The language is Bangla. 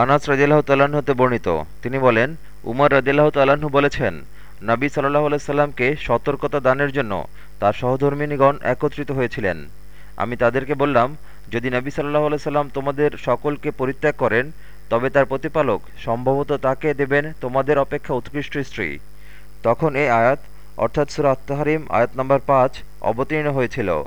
আনাস রাজিল্লাহ তাল্লাহ্ন হতে বর্ণিত। তিনি বলেন, উমর রাজিল্লাহ তাল্লাহ্ন বলেছেন, নবী সাল্লাহ আলাইসাল্লামকে সতর্কতা দানের জন্য তার সহধর্মিনীগণ একত্রিত হয়েছিলেন। আমি তাদেরকে বললাম, যদি নবী সাল্লাহ আলাইসাল্লাম তোমাদের সকলকে পরিত্যাগ করেন, তবে তার প্রতিপালক সম্ভবত তাকে দেবেন তোমাদের অপেক্ষা উৎকৃষ্ট স্ত্রী। তখন এই আয়াত, অর্থাৎ সুরা আত্মাহারিম আয়াত নম্বর পাঁচ, অবতীর্ণ হয়েছিল।